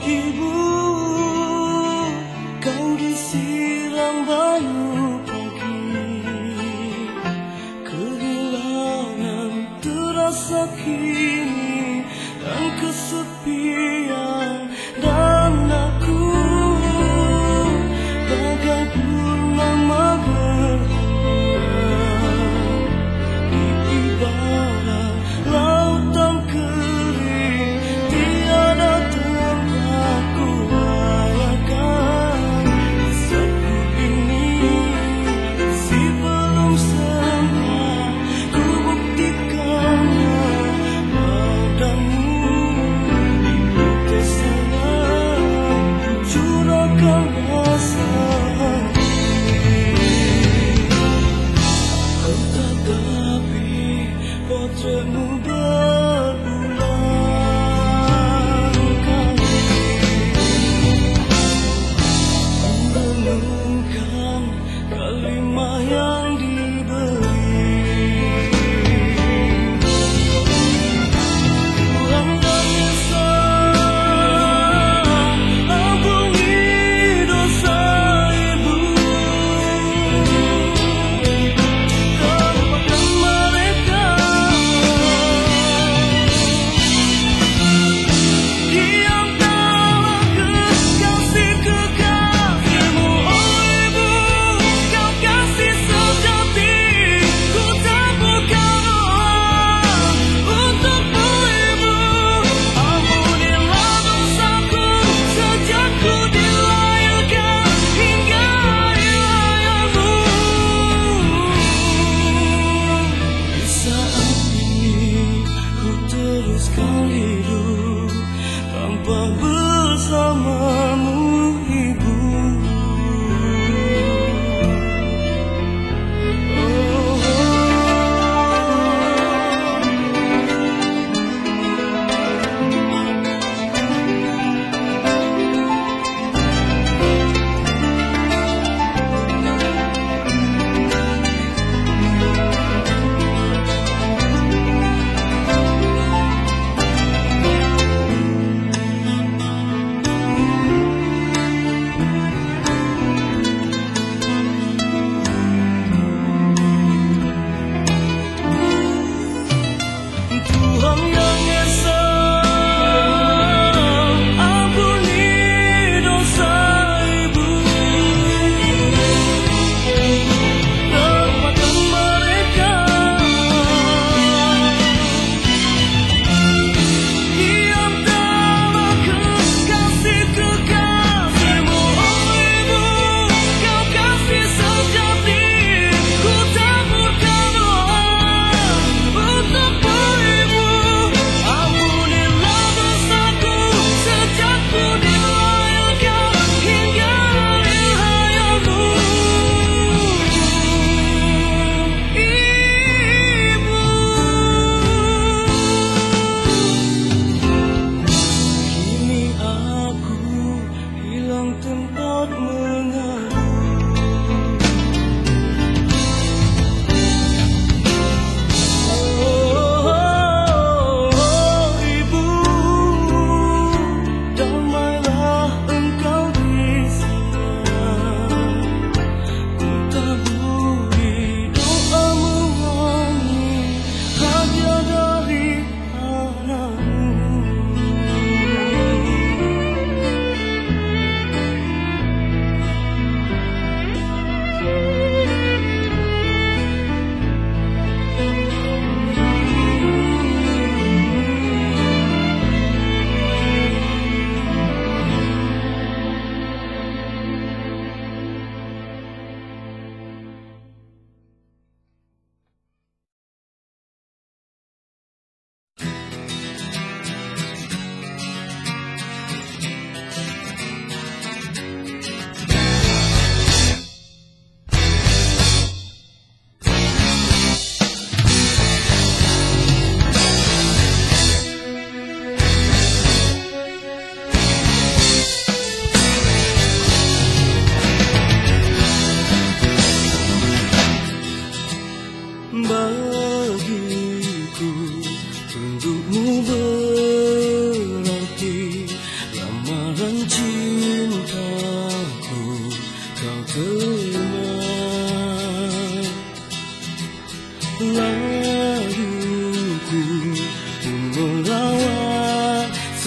you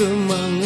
的盲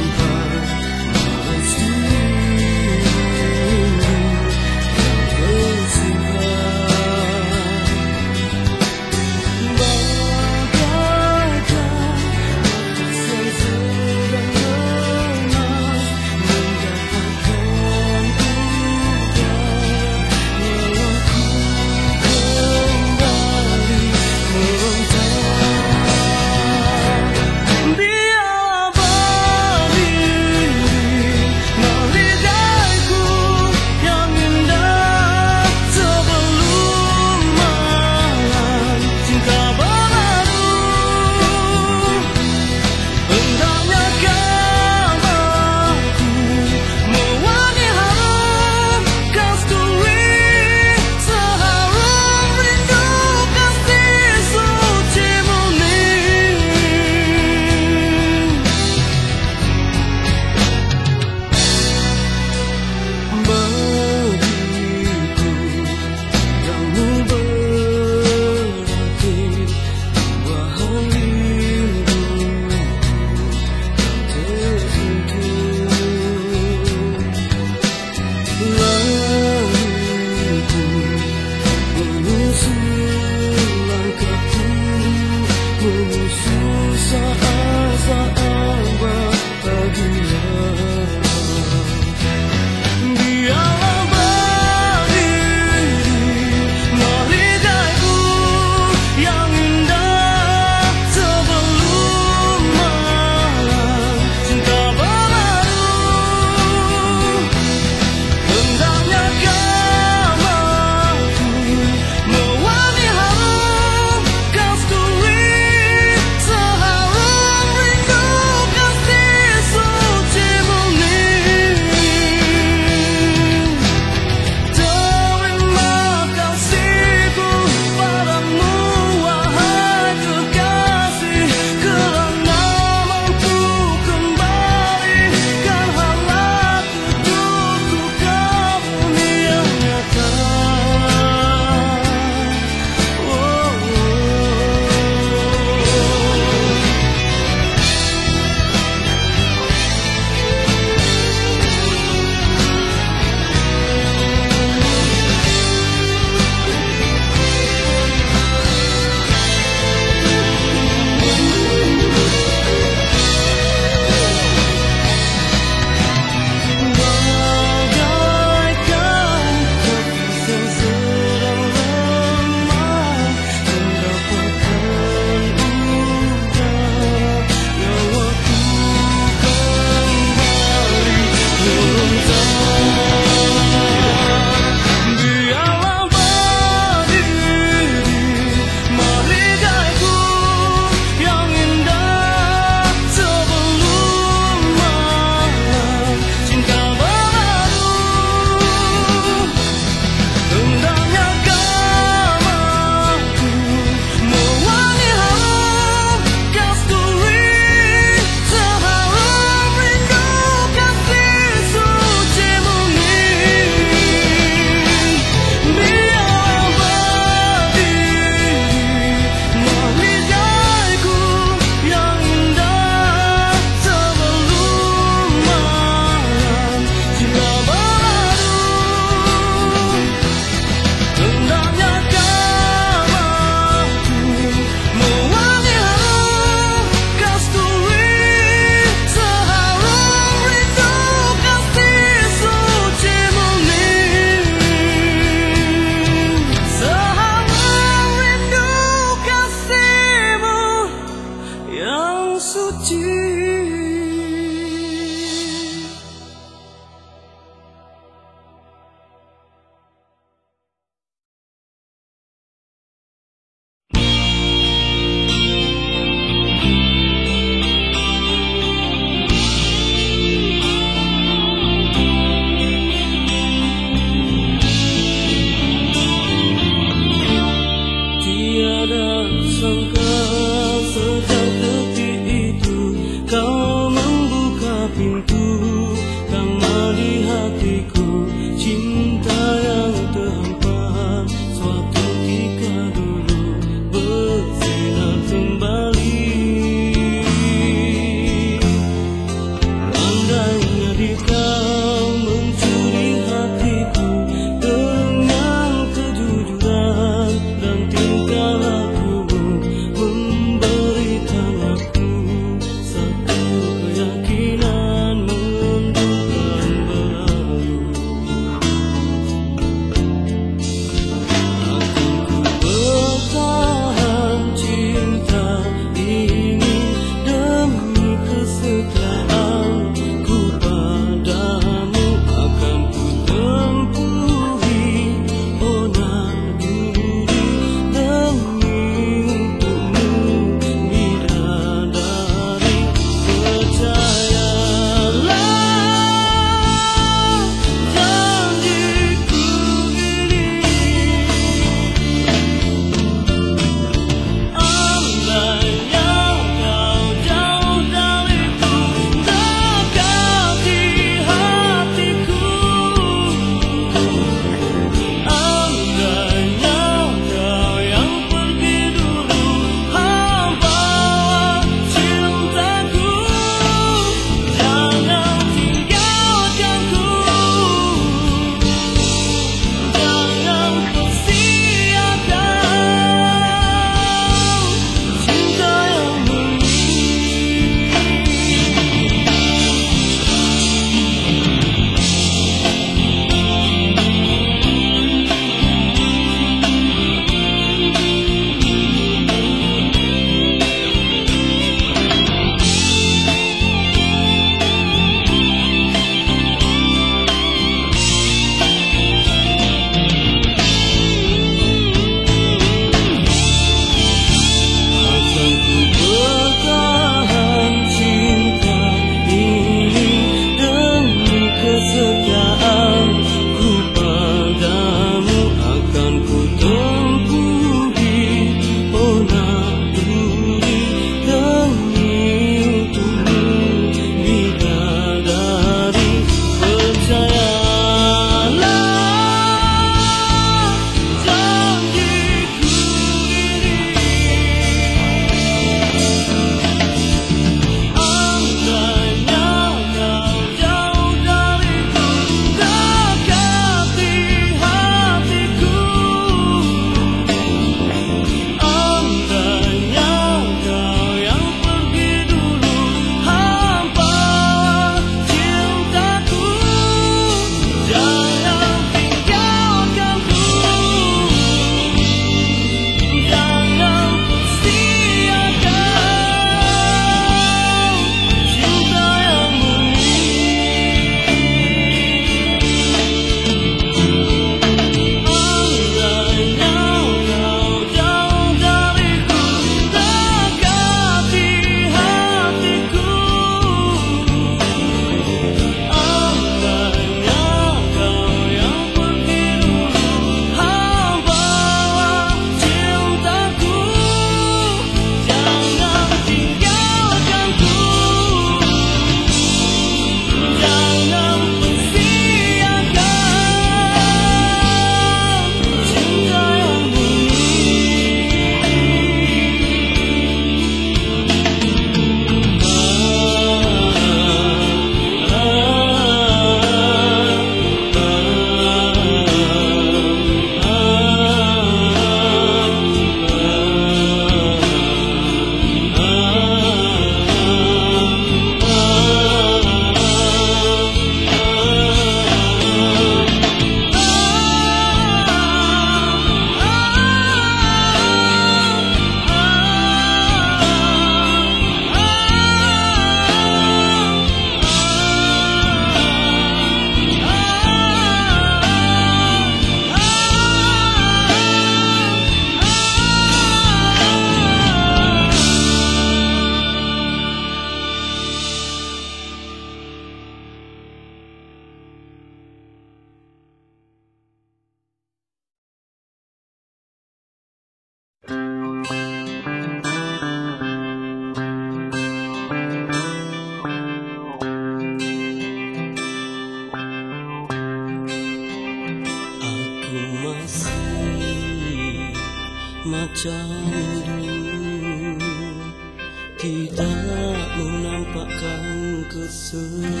的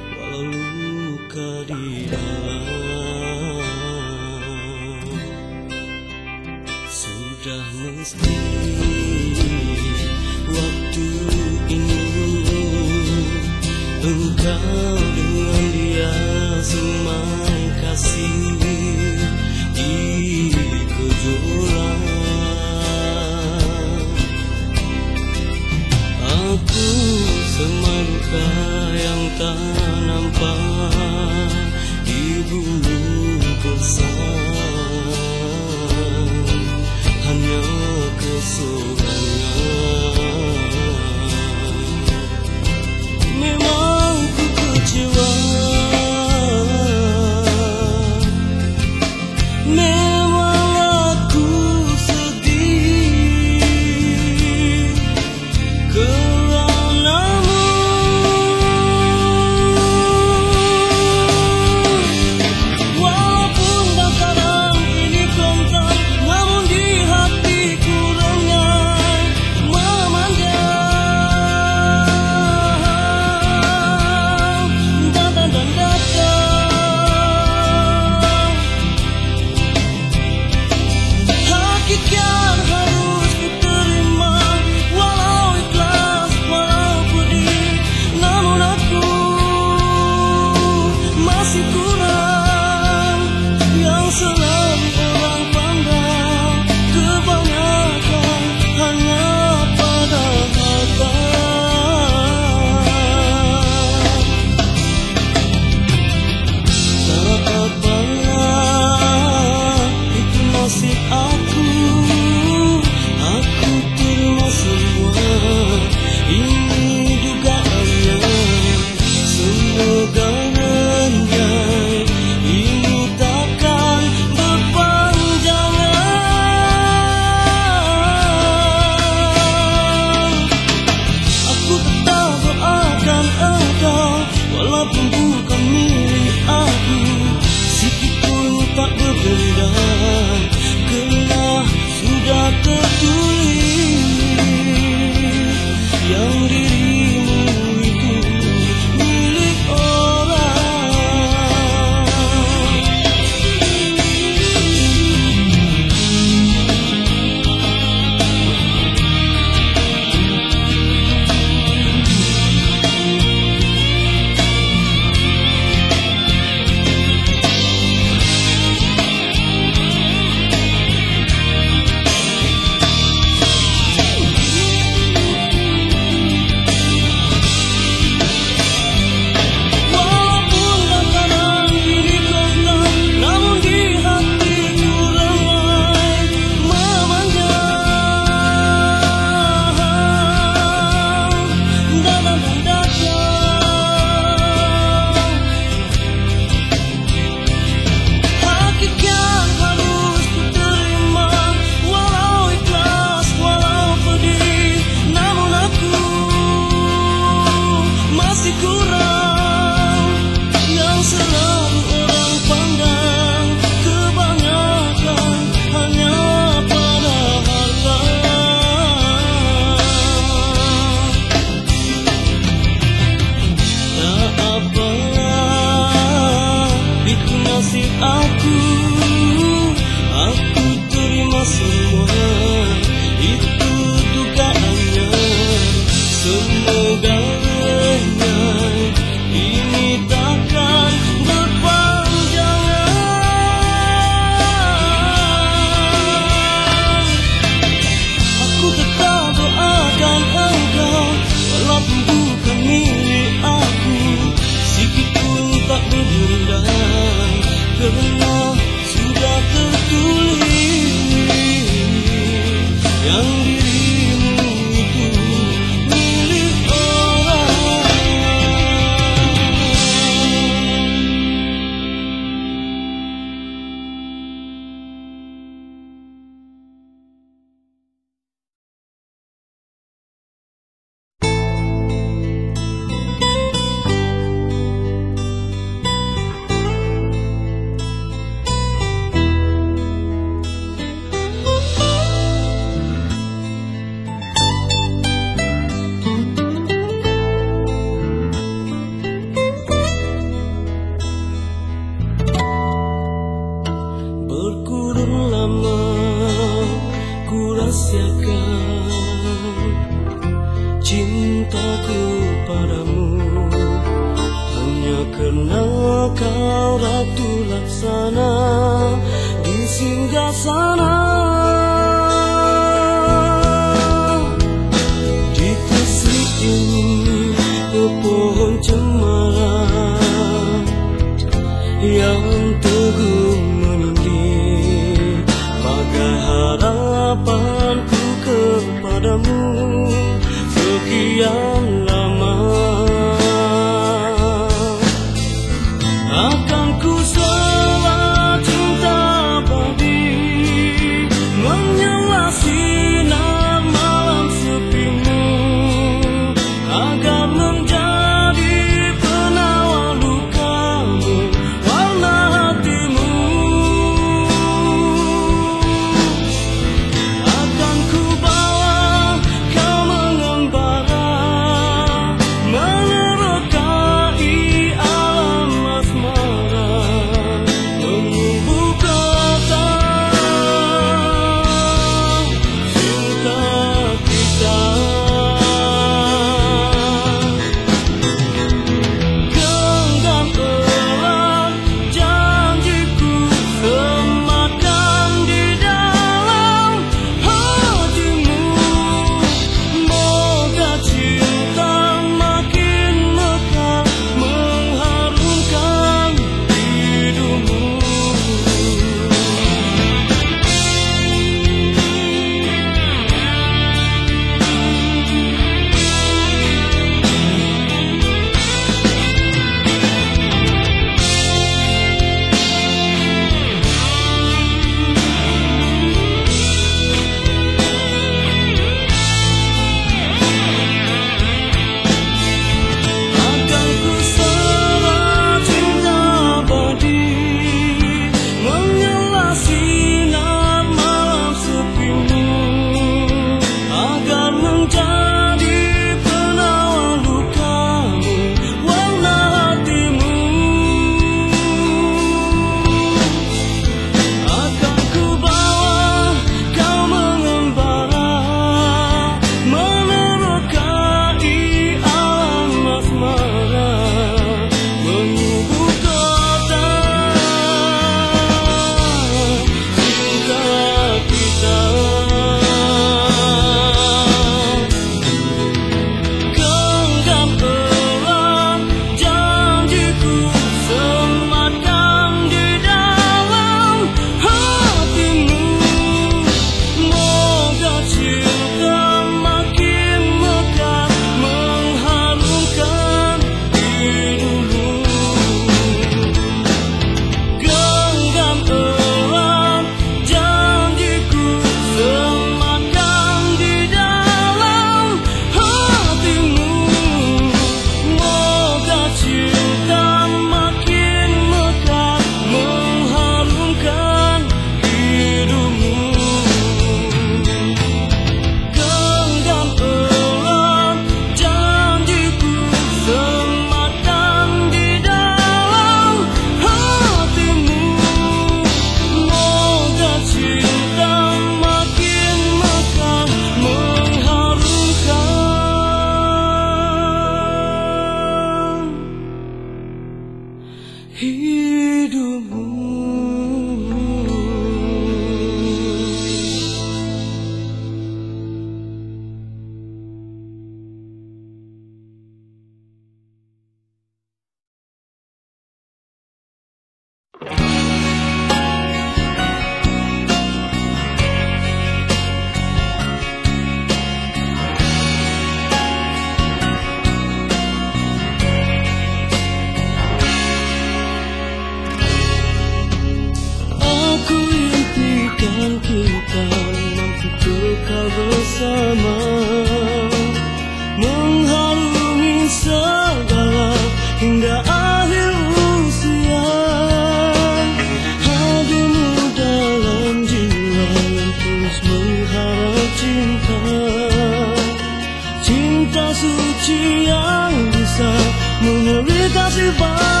want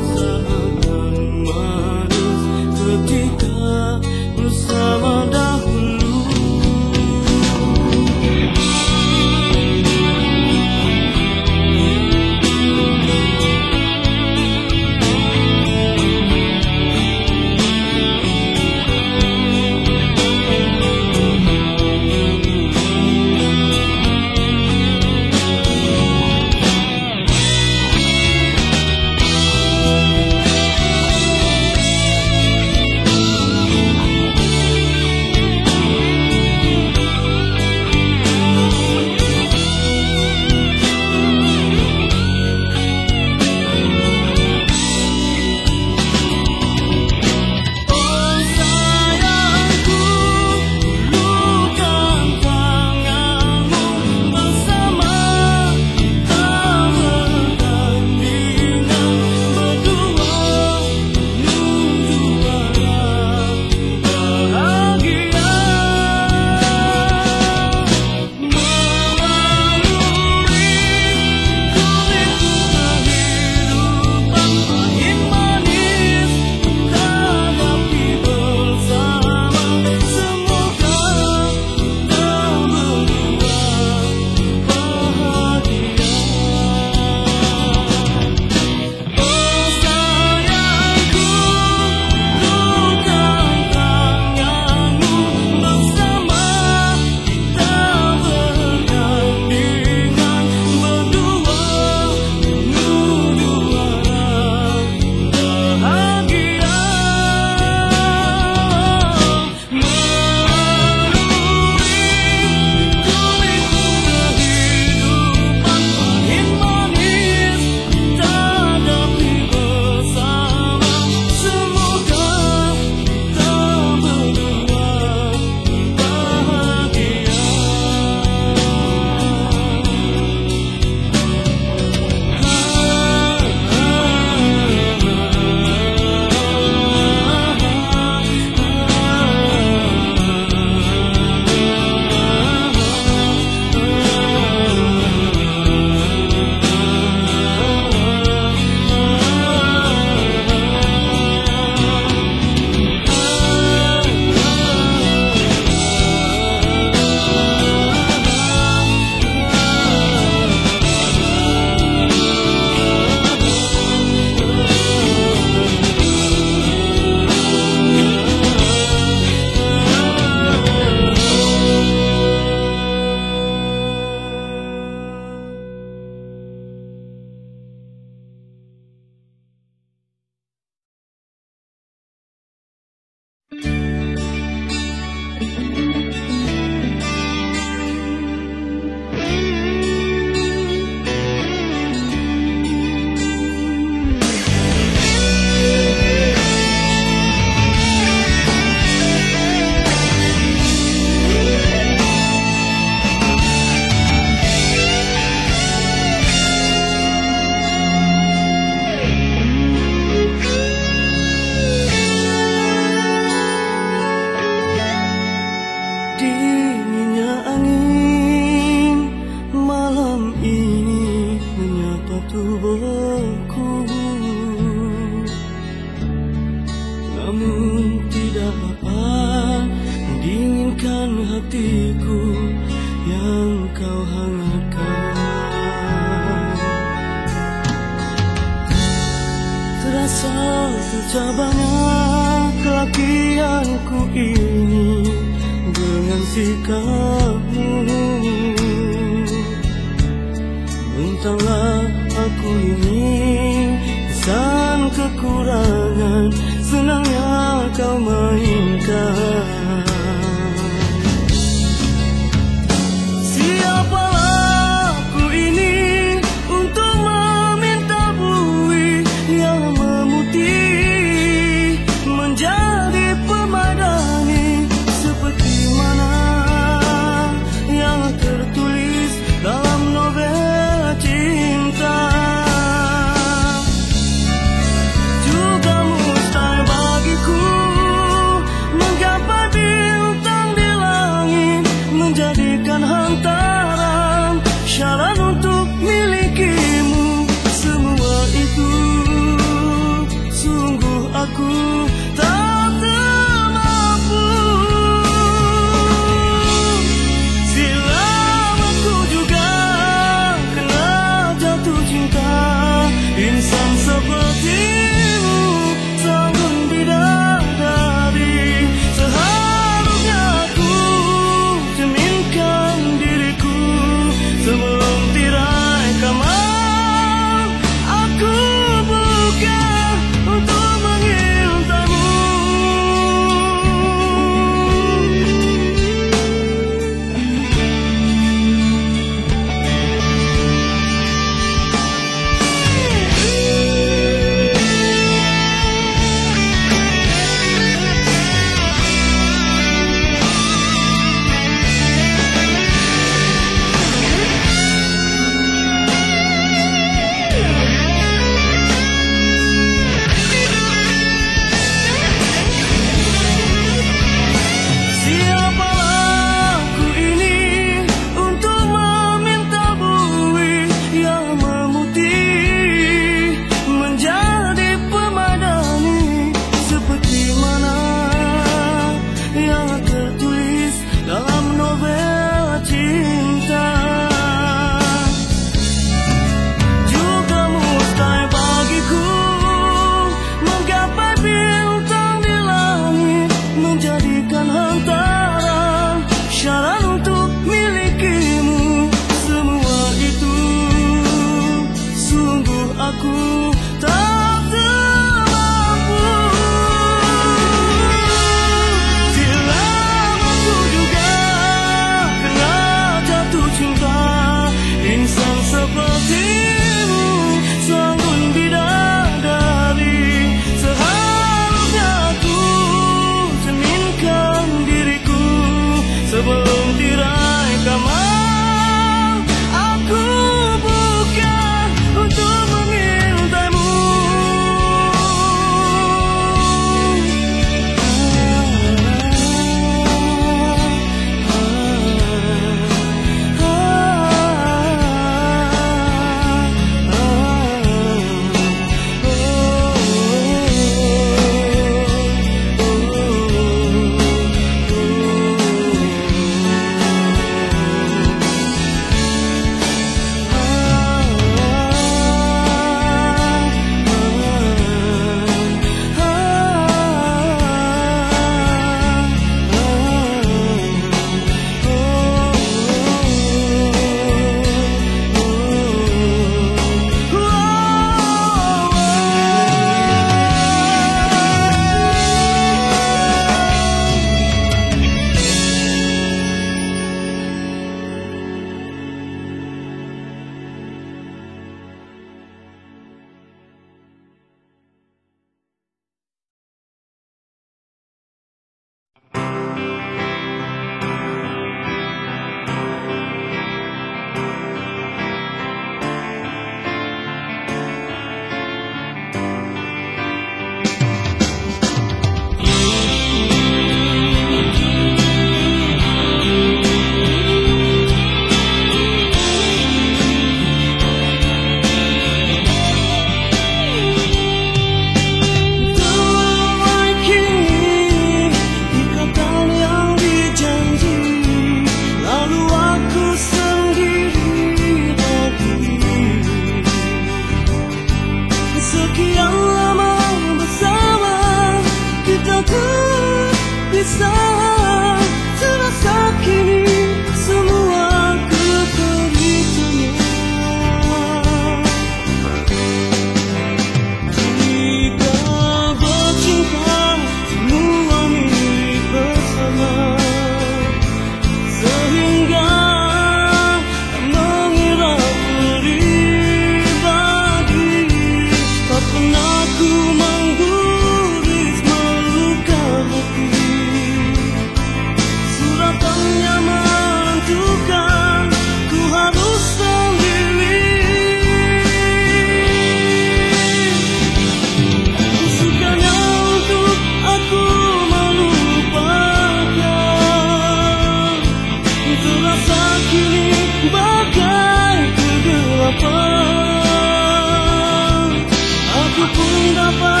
你的话